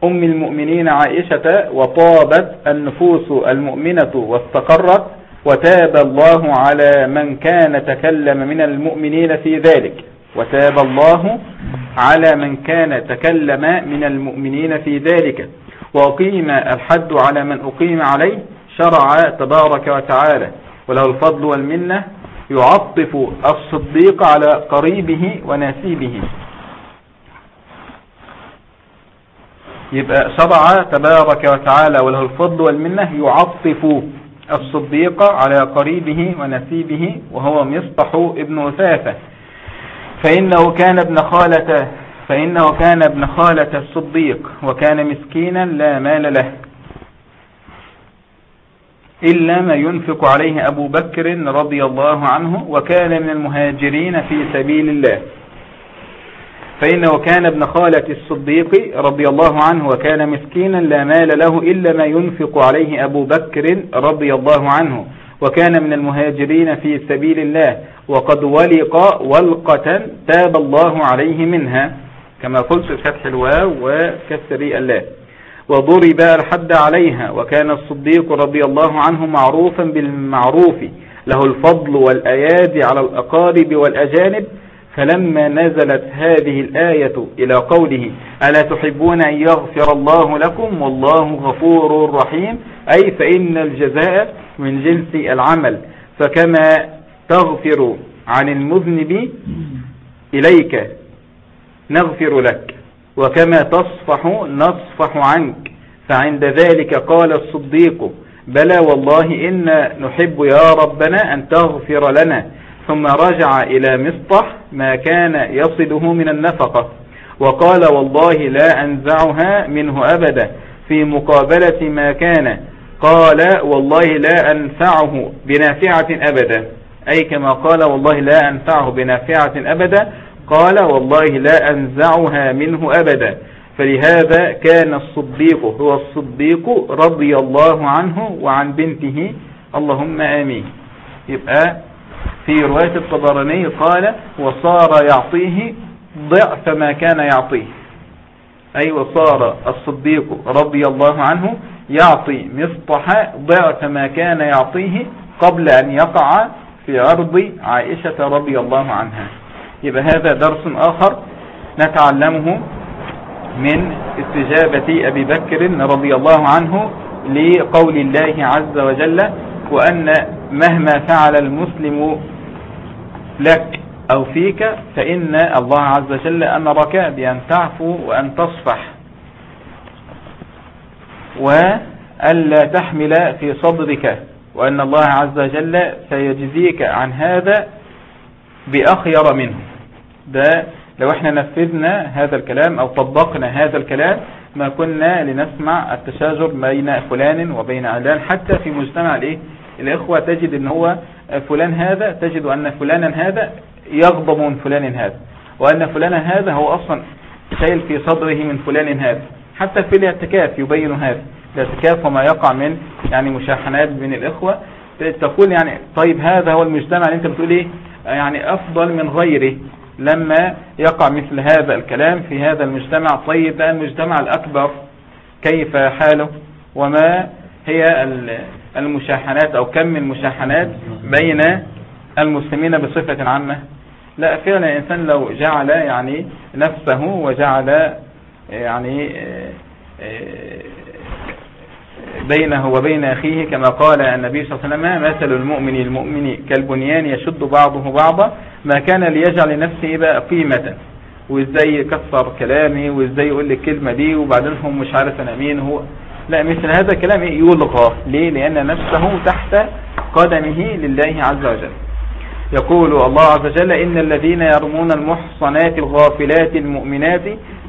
A: أم المؤمنين عائشة وطابت النفوس المؤمنة واستقرت وتاب الله على من كان تكلم من المؤمنين في ذلك. وتاب الله على من كان تكلم من المؤمنين في ذلك. وأقيم الحد على من أقيم عليه شرع تبارك وتعالى. وله الفضل والمنة يعطف الصديق على قريبه وناسيبه يبقى شرع تبارك وتعالى وله الفضل والمنة يعطف الصديق على قريبه ونسيبه وهو مصطح ابن وثافة فإنه كان ابن خالة فإنه كان ابن خالة الصديق وكان مسكينا لا مال له. إلا ما ينفق عليه أبو بكر رضي الله عنه وكان من المهاجرين في سبيل الله. فإنه كان ابن خالة الصديق رضي الله عنه وكان مسكينا لا مال له إلا ما ينفق عليه أبو بكر رضي الله عنه وكان من المهاجرين في سبيل الله. وقد ولق ولقة تاب الله عليه منها كما قلت فتح الواو وكسر الله وضرب الحد عليها وكان الصديق رضي الله عنه معروفا بالمعروف له الفضل والأيادي على الأقارب والأجانب فلما نزلت هذه الآية إلى قوله ألا تحبون أن يغفر الله لكم؟ والله غفور رحيم. أي فإن الجزاء من جنس العمل. فكما تغفر عن المذنب إليك نغفر لك. وكما تصفح نصفح عنك. فعند ذلك قال الصديق بلى والله إن نحب يا ربنا أن تغفر لنا. ثم رجع إلى مصطح ما كان يصده من النفقة. وقال والله لا أنزعها منه أبدا. في مقابلة ما كان قال والله لا أنفعه بنافعة أبدا. أي كما قال والله لا أنفعه بنافعة أبدا قال والله لا أنزعها منه أبدا. فلهذا كان الصديق هو الصديق رضي الله عنه وعن بنته. اللهم آمين. يبقى في رواية الطبراني قال وصار يعطيه ضعف ما كان يعطيه. أي وصار الصديق رضي الله عنه يعطي مصطح ضعف ما كان يعطيه قبل أن يقع في عرض عائشة رضي الله عنها. يبقى هذا درس آخر نتعلمه من استجابة أبي بكر رضي الله عنه لقول الله عز وجل وأن مهما فعل المسلم لك أو فيك فإن الله عز وجل أمرك بأن تعفو وأن تصفح وألا تحمل في صدرك. وأن الله عز وجل سيجزيك عن هذا بأخير منه. ده لو إحنا نفذنا هذا الكلام أو طبقنا هذا الكلام ما كنا لنسمع التشاجر بين فلان وبين علان. حتى في مجتمع الإيه؟ الإخوة تجد إن هو فلان هذا تجد أن فلانا هذا يغضب من فلان هذا وأن فلانا هذا هو أصلا شايل في صدره من فلان هذا. حتى في الاعتكاف يبين هذا. الاعتكاف وما يقع من يعني مشاحنات بين الإخوة. تقول يعني طيب هذا هو المجتمع اللي أنت بتقول إيه؟ يعني أفضل من غيره لما يقع مثل هذا الكلام في هذا المجتمع. طيب بقى المجتمع الأكبر كيف حاله؟ وما هي المشاحنات أو كم المشاحنات بين المسلمين بصفة عامة؟ لا فعلا الإنسان لو جعل يعني نفسه وجعل يعني بينه وبين أخيه كما قال النبي صلى الله عليه وسلم مثل المؤمن المؤمن كالبنيان يشد بعضه بعضا ما كان ليجعل لنفسه بقى قيمة. وازاي يكسر كلامي وازاي يقول لي الكلمة دي وبعدين هم مش عارف أنا مين هو لا مثل هذا الكلام يلغى. ليه؟ لأن نفسه تحت قدمه لله عز وجل. يقول الله عز وجل إن الذين يرمون المحصنات الغافلات المؤمنات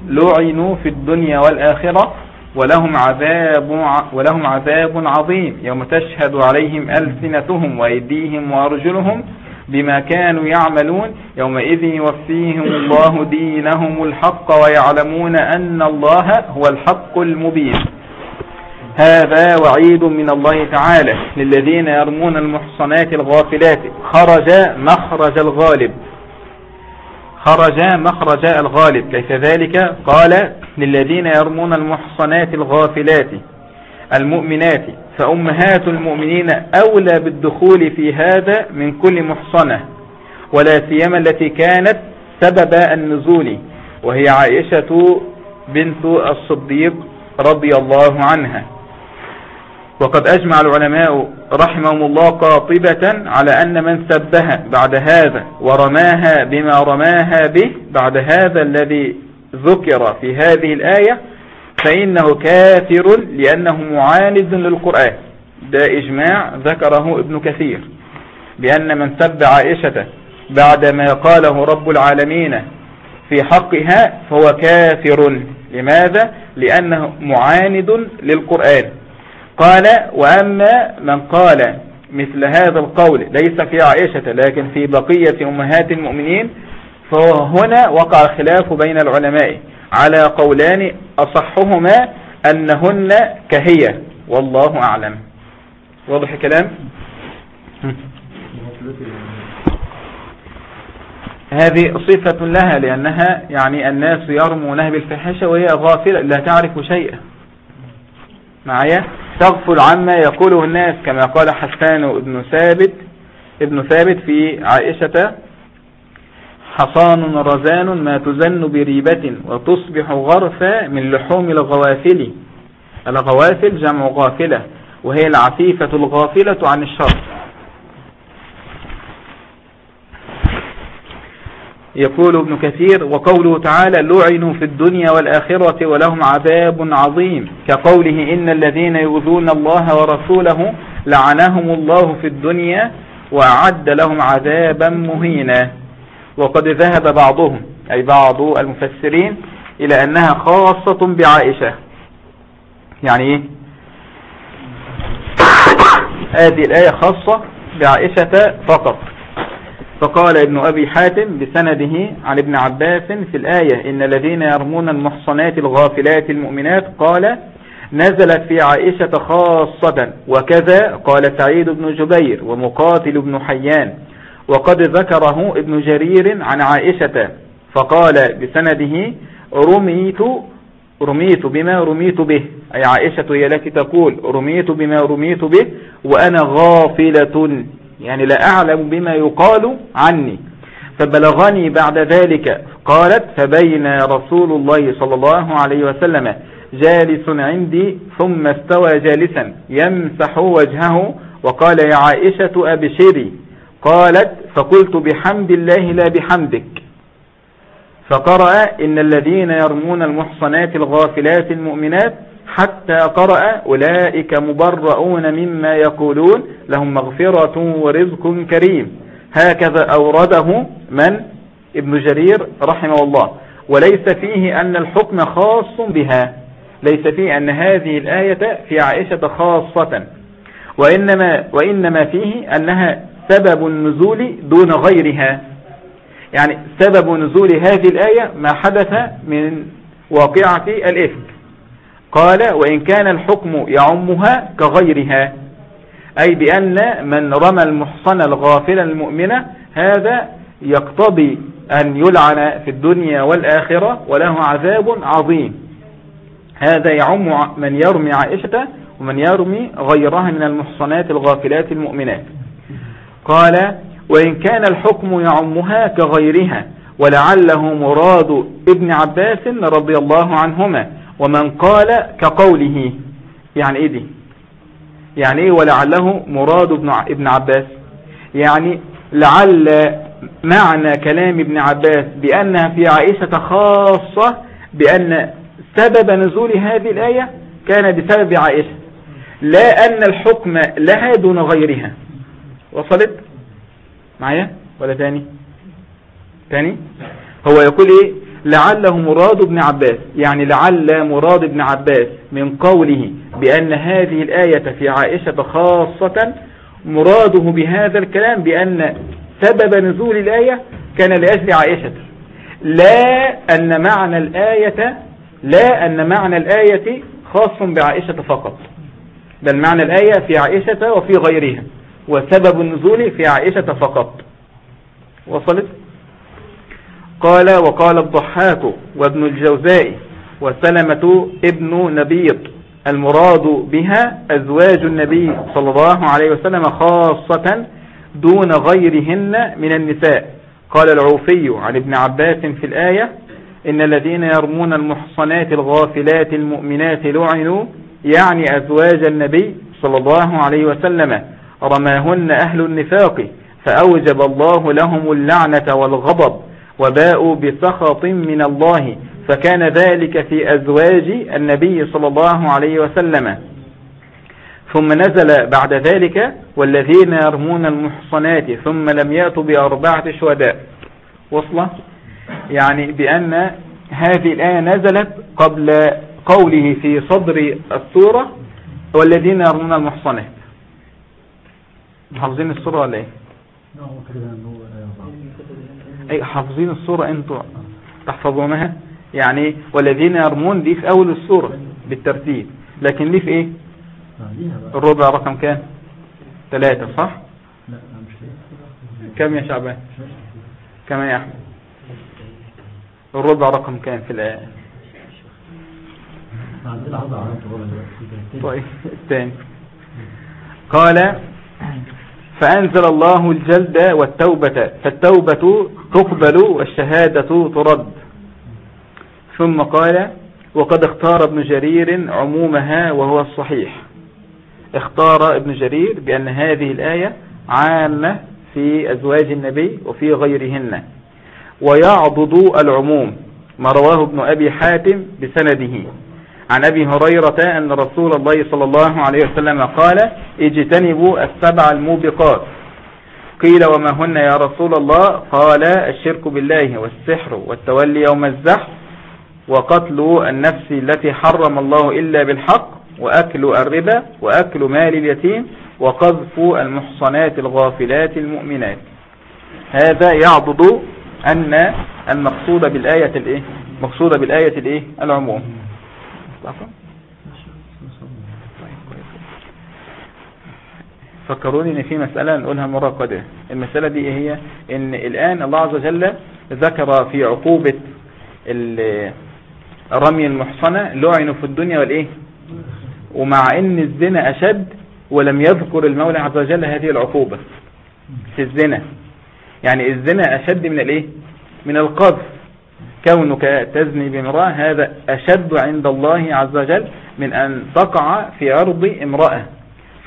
A: لعنوا في الدنيا والآخرة ولهم عذاب ولهم عذاب عظيم. يوم تشهد عليهم ألسنتهم وأيديهم وأرجلهم بما كانوا يعملون. يومئذ يوفيهم الله دينهم الحق ويعلمون أن الله هو الحق المبين. هذا وعيد من الله تعالى للذين يرمون المحصنات الغافلات. خرج مخرج الغالب. خرج مخرج الغالب. كيف ذلك؟ قال للذين يرمون المحصنات الغافلات المؤمنات فأمهات المؤمنين أولى بالدخول في هذا من كل محصنة ولا سيما التي كانت سبب النزول وهي عائشة بنت الصديق رضي الله عنها. وقد أجمع العلماء رحمهم الله قاطبة على أن من سبها بعد هذا ورماها بما رماها به بعد هذا الذي ذكر في هذه الآية فإنه كافر لأنه معاند للقرآن. ده إجماع ذكره ابن كثير بأن من سب عائشة بعد ما قاله رب العالمين في حقها فهو كافر. لماذا؟ لأنه معاند للقرآن. قال وأما من قال مثل هذا القول ليس في عائشة لكن في بقية أمهات المؤمنين فهنا وقع الخلاف بين العلماء على قولان أصحهما أنهن كهي والله أعلم. واضح الكلام؟ هذه صفة لها لأنها يعني الناس يرمونها بالفحشة وهي غافلة لا تعرف شيئا. معايا؟ تغفل عما يقوله الناس كما قال حسان ابن ثابت ابن ثابت في عائشة حصان رزان ما تزن بريبة وتصبح غرفا من لحوم الغوافل. الغوافل جمع غافلة وهي العفيفة الغافلة عن الشر. يقول ابن كثير وقوله تعالى لعنوا في الدنيا والآخرة ولهم عذاب عظيم كقوله إن الذين يؤذون الله ورسوله لعنهم الله في الدنيا وأعد لهم عذابا مهينا. وقد ذهب بعضهم أي بعض المفسرين إلى أنها خاصة بعائشة. يعني إيه؟ هذه الآية خاصة بعائشة فقط. فقال ابن أبي حاتم بسنده عن ابن عباس في الآية إن الذين يرمون المحصنات الغافلات المؤمنات قال نزلت في عائشة خاصة وكذا قال سعيد بن جبير ومقاتل بن حيان وقد ذكره ابن جرير عن عائشة فقال بسنده رميت رميت بما رميت به أي عائشة هي التي تقول رميت بما رميت به وأنا غافلة. يعني لا أعلم بما يقال عني. فبلغني بعد ذلك. قالت فبين رسول الله صلى الله عليه وسلم. جالس عندي. ثم استوى جالسا. يمسح وجهه. وقال يا عائشة أبشري. قالت فقلت بحمد الله لا بحمدك. فقرأ إن الذين يرمون المحصنات الغافلات المؤمنات حتى قرأ أولئك مبرؤون مما يقولون لهم مغفرة ورزق كريم. هكذا أورده من؟ ابن جرير رحمه الله. وليس فيه أن الحكم خاص بها. ليس فيه أن هذه الآية في عائشة خاصة. وإنما, وإنما فيه أنها سبب النزول دون غيرها. يعني سبب نزول هذه الآية ما حدث من واقعة الإفك. قال وإن كان الحكم يعمها كغيرها. أي بأن من رمى المحصن الغافل المؤمنة هذا يقتضي أن يلعن في الدنيا والآخرة وله عذاب عظيم. هذا يعم من يرمي عائشة ومن يرمي غيرها من المحصنات الغافلات المؤمنات. قال وإن كان الحكم يعمها كغيرها ولعله مراد ابن عباس رضي الله عنهما ومن قال كقوله. يعني إيه دي؟ يعني إيه ولعله مراد ابن عباس؟ يعني لعل معنى كلام ابن عباس بأنها في عائشة خاصة بأن سبب نزول هذه الآية كان بسبب عائشة لا أن الحكم لها دون غيرها. وصلت؟ معايا؟ ولا تاني؟ تاني؟ هو يقول إيه؟ لعله مراد ابن عباس يعني لعل مراد ابن عباس من قوله بأن هذه الآية في عائشة خاصة مراده بهذا الكلام بأن سبب نزول الآية كان لأجل عائشة. لا أن معنى الآية لا أن معنى الآية خاص بعائشة فقط بل معنى الآية في عائشة وفي غيرها وسبب النزول في عائشة فقط. وصلت؟ قال وقال الضحاك وابن الجوزاء وسلمة ابن نبيط. المراد بها أزواج النبي صلى الله عليه وسلم خاصة دون غيرهن من النساء. قال العوفي عن ابن عباس في الآية إن الذين يرمون المحصنات الغافلات المؤمنات لعنوا يعني أزواج النبي صلى الله عليه وسلم رماهن أهل النفاق فأوجب الله لهم اللعنة والغضب. وباءوا بسخط من الله فكان ذلك في أزواج النبي صلى الله عليه وسلم. ثم نزل بعد ذلك والذين يرمون المحصنات ثم لم يأتوا بأربعة شهداء. وصلة؟ يعني بأن هذه الآية نزلت قبل قوله في صدر السورة والذين يرمون المحصنات. حافظين السورة ولا إيه؟ أي حافظين السورة أنتوا تحفظونها؟ يعني والذين يرمون دي في أول السورة بالترتيب. لكن دي في إيه؟ الربع رقم كام؟ ثلاثة صح؟ كم يا شعبان؟ كم يا أحمد؟ الربع رقم كام في الآية؟ طيب الثاني. قال فأنزل الله الجلد والتوبة فالتوبة تقبل والشهادة ترد. ثم قال وقد اختار ابن جرير عمومها وهو الصحيح. اختار ابن جرير بأن هذه الآية عامة في أزواج النبي وفي غيرهن ويعضد العموم ما رواه ابن أبي حاتم بسنده. عن أبي هريرة أن رسول الله صلى الله عليه وسلم قال اجتنبوا السبع الموبقات. قيل وما هن يا رسول الله؟ قال الشرك بالله والسحر والتولي يوم الزحف وقتل النفس التي حرم الله إلا بالحق وأكل الربا وأكل مال اليتيم وقذف المحصنات الغافلات المؤمنات. هذا يعضد أن المقصود بالآية الإيه؟ مقصودة بالآية الإيه؟ العموم. فكروني إن في مسألة نقولها مرة قادمة المسألة دي إيه هي؟ إن الآن الله عز وجل ذكر في عقوبة ال- رمي المحصنة لعنوا في الدنيا والإيه؟ ومع إن الزنا أشد ولم يذكر المولى عز وجل هذه العقوبة في الزنا. يعني الزنا أشد من الإيه؟ من القذف. كونك تزني بامرأة هذا أشد عند الله عز وجل من أن تقع في أرض امرأة.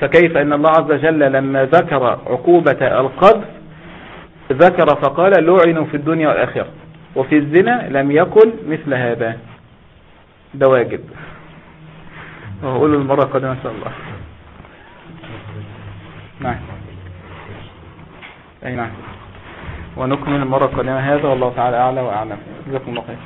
A: فكيف أن الله عز وجل لما ذكر عقوبة القذف ذكر فقال لعنوا في الدنيا والآخرة وفي الزنا لم يقل مثل هذا. ده واجب المرة القادمة إن شاء الله. نعم. أي نعم. ونكمل المرة القادمة هذا والله تعالى أعلى وأعلم. جزاكم الله خير.